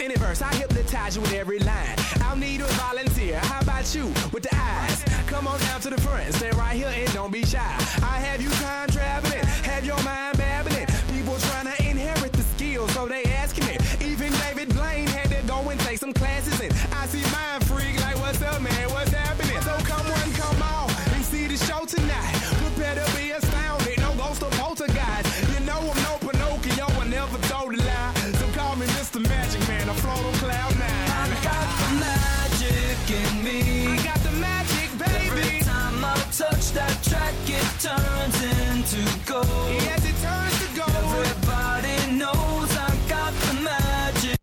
any verse, I hypnotize you with every line. I'll need a volunteer. How about you with the eyes? Come on down to the front, stay right here and don't be shy. I have you time traveling, have your mind babbling. People trying to inherit the skills, so they asking it. Even David Blaine had to go and take some classes and I see mind turns into gold. Yes, it turns to gold. Everybody knows I got the magic.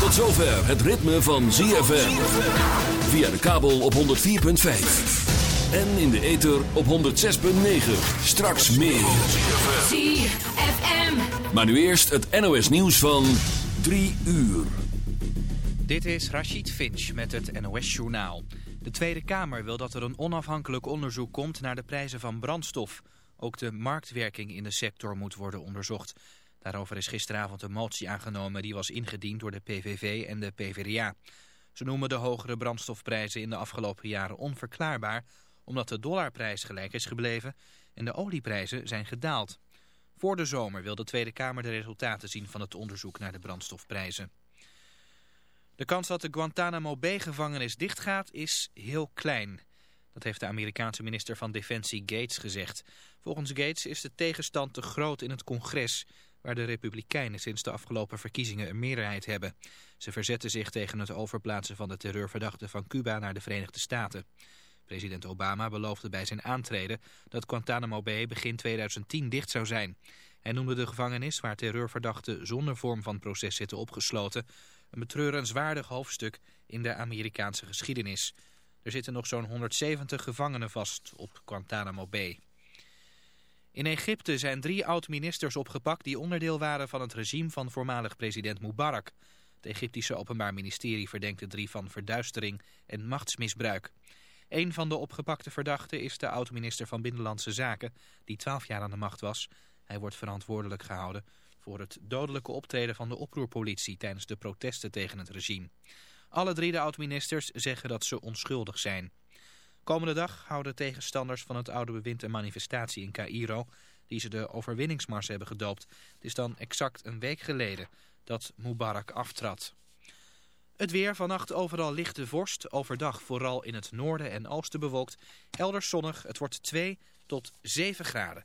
Tot zover het ritme van ZFM. Via de kabel op 104.5. En in de ether op 106.9. Straks meer. ZFM. Maar nu eerst het NOS nieuws van 3 uur. Dit is Rachid Finch met het NOS-journaal. De Tweede Kamer wil dat er een onafhankelijk onderzoek komt naar de prijzen van brandstof. Ook de marktwerking in de sector moet worden onderzocht. Daarover is gisteravond een motie aangenomen die was ingediend door de PVV en de PvdA. Ze noemen de hogere brandstofprijzen in de afgelopen jaren onverklaarbaar... omdat de dollarprijs gelijk is gebleven en de olieprijzen zijn gedaald. Voor de zomer wil de Tweede Kamer de resultaten zien van het onderzoek naar de brandstofprijzen. De kans dat de Guantanamo Bay-gevangenis dichtgaat is heel klein. Dat heeft de Amerikaanse minister van Defensie Gates gezegd. Volgens Gates is de tegenstand te groot in het congres... waar de Republikeinen sinds de afgelopen verkiezingen een meerderheid hebben. Ze verzetten zich tegen het overplaatsen van de terreurverdachten van Cuba naar de Verenigde Staten. President Obama beloofde bij zijn aantreden dat Guantanamo Bay begin 2010 dicht zou zijn. Hij noemde de gevangenis waar terreurverdachten zonder vorm van proces zitten opgesloten... een betreurenswaardig hoofdstuk in de Amerikaanse geschiedenis. Er zitten nog zo'n 170 gevangenen vast op Guantanamo Bay. In Egypte zijn drie oud-ministers opgepakt die onderdeel waren van het regime van voormalig president Mubarak. Het Egyptische Openbaar Ministerie verdenkt de drie van verduistering en machtsmisbruik. Een van de opgepakte verdachten is de oud-minister van Binnenlandse Zaken, die 12 jaar aan de macht was. Hij wordt verantwoordelijk gehouden voor het dodelijke optreden van de oproerpolitie tijdens de protesten tegen het regime. Alle drie de oud-ministers zeggen dat ze onschuldig zijn. Komende dag houden tegenstanders van het oude bewind een manifestatie in Cairo, die ze de overwinningsmars hebben gedoopt. Het is dan exact een week geleden dat Mubarak aftrad. Het weer vannacht overal lichte vorst, overdag vooral in het noorden en oosten bewolkt. Elders zonnig, het wordt 2 tot 7 graden.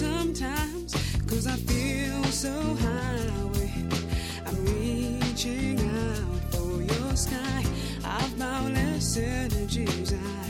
sometimes. Cause I feel so high I'm reaching out for your sky. I've boundless energies. I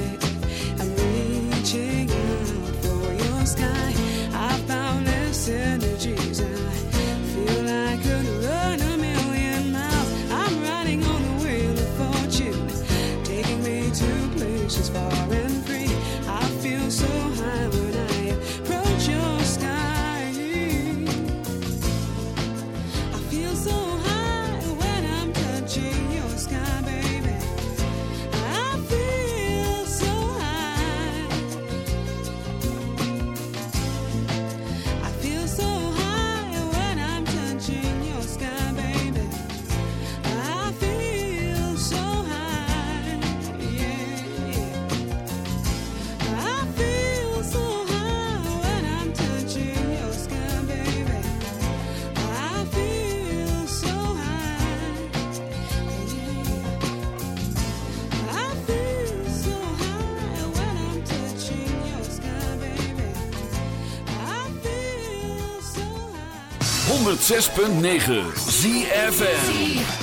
106.9 ZFM.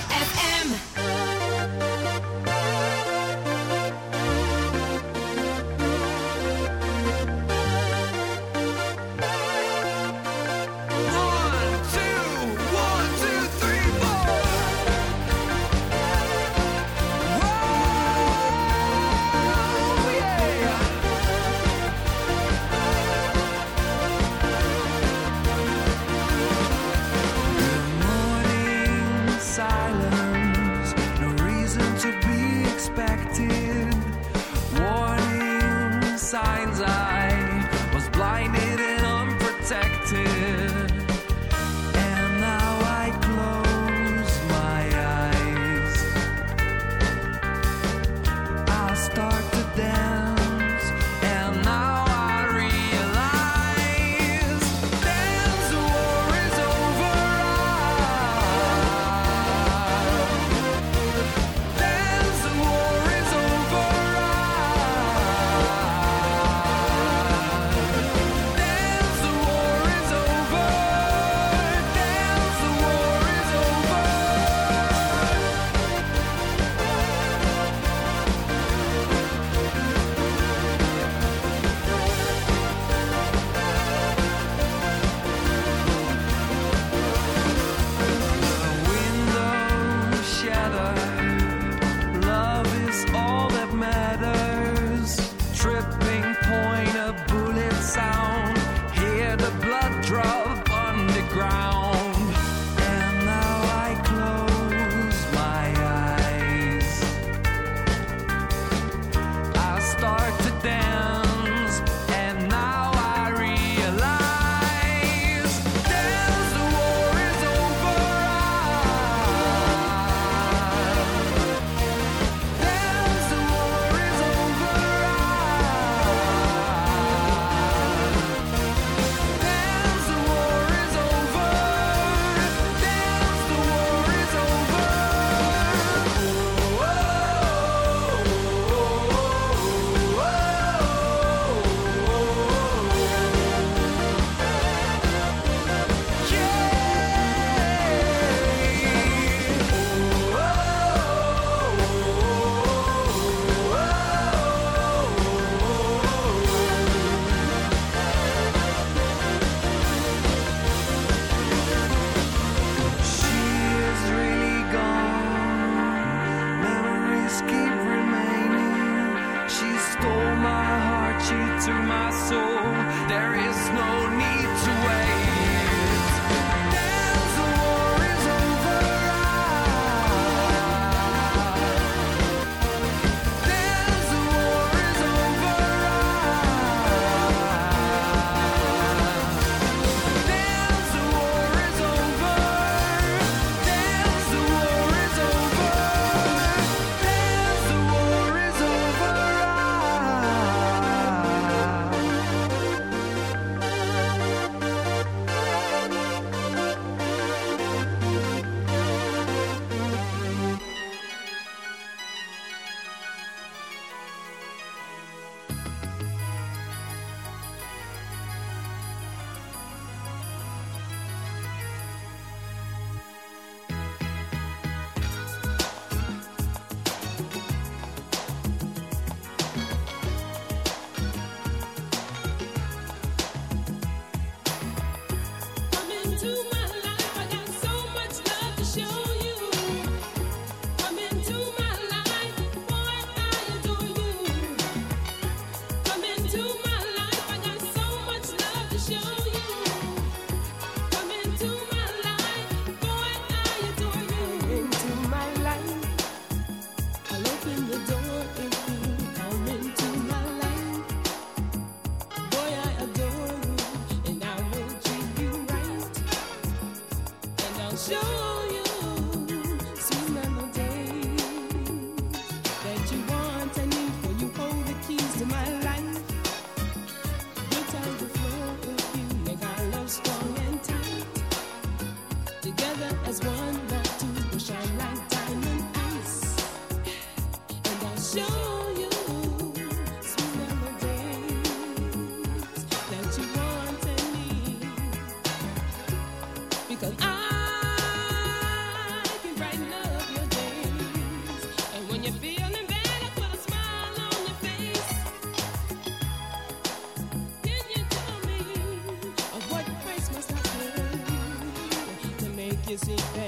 you see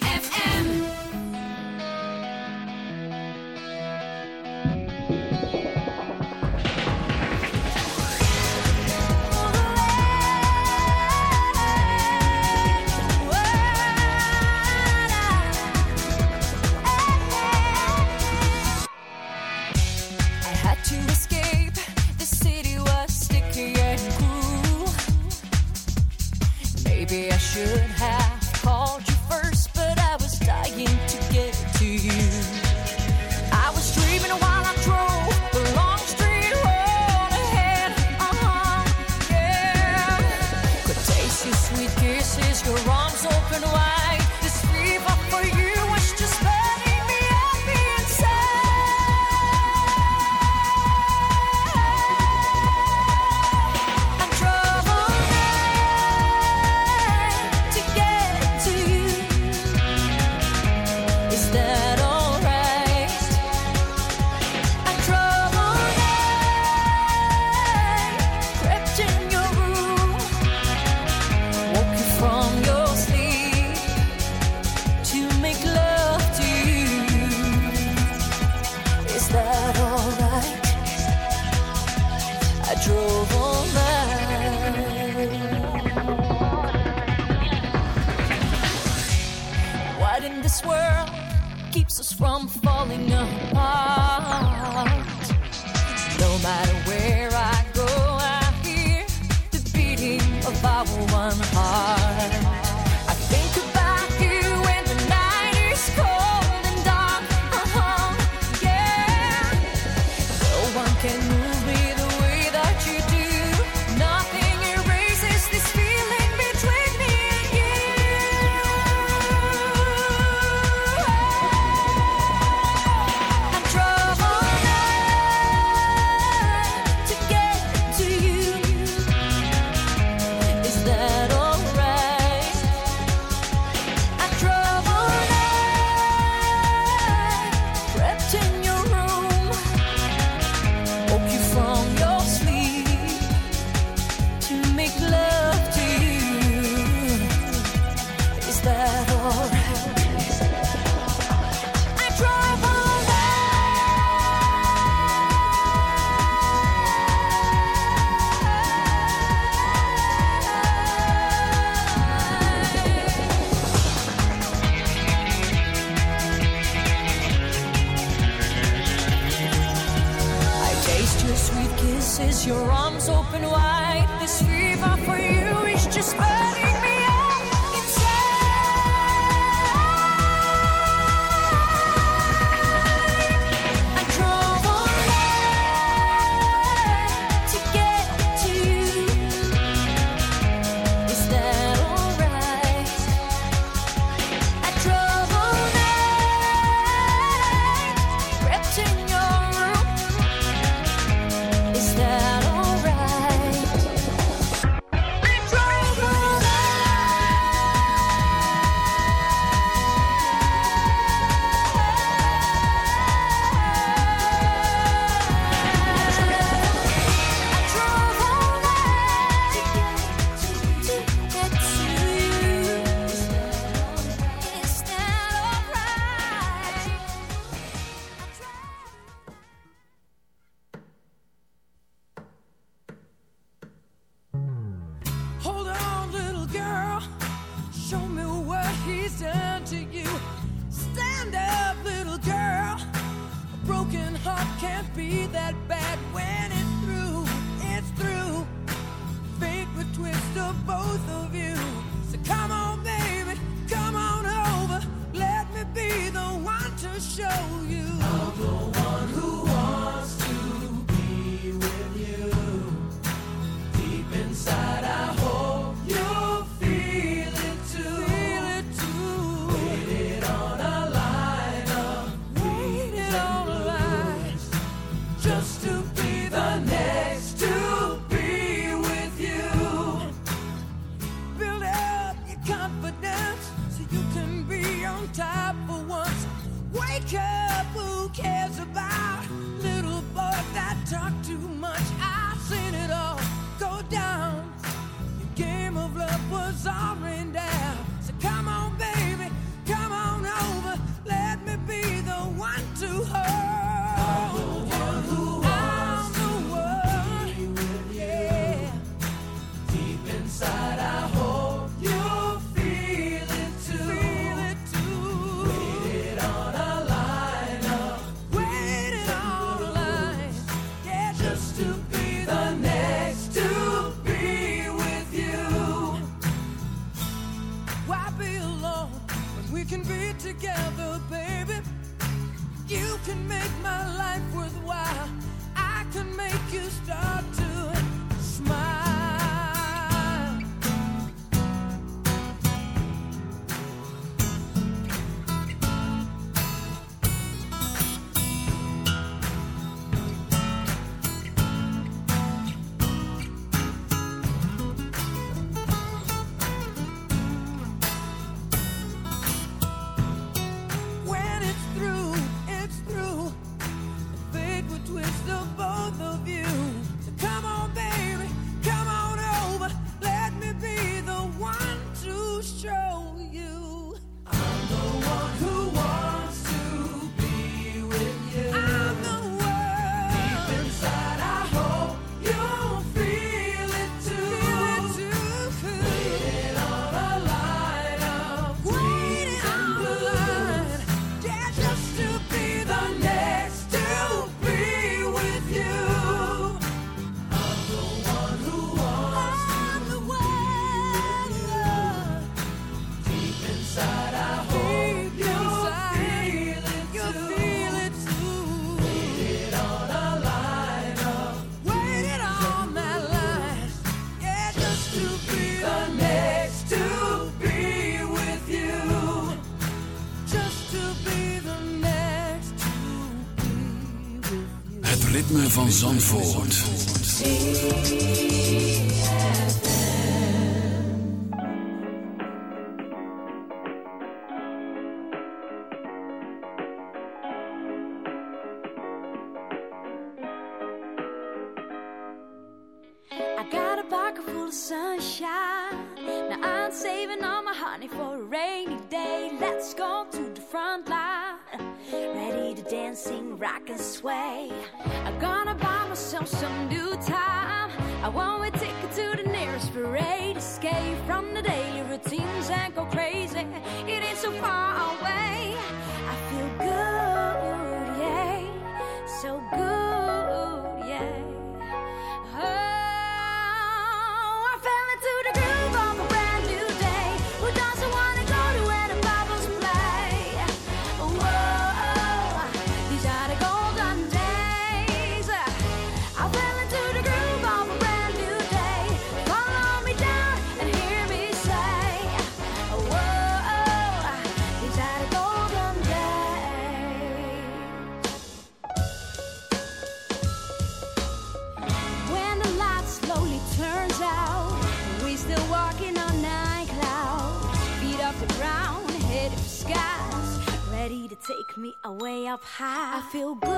Feel good,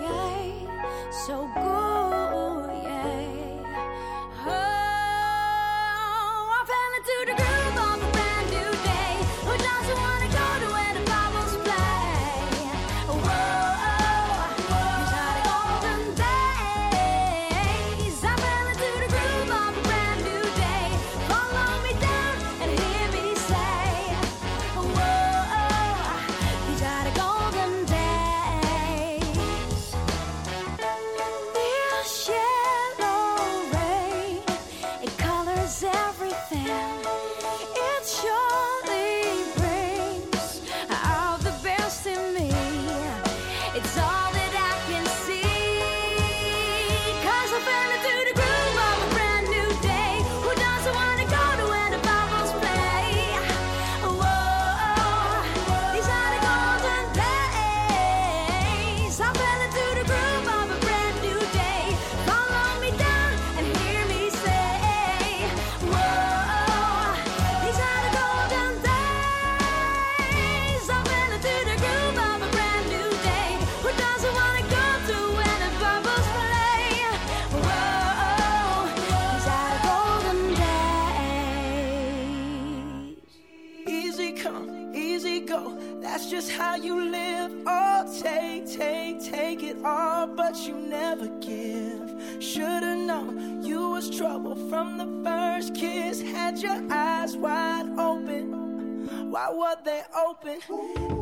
yeah, so good, Why were they open.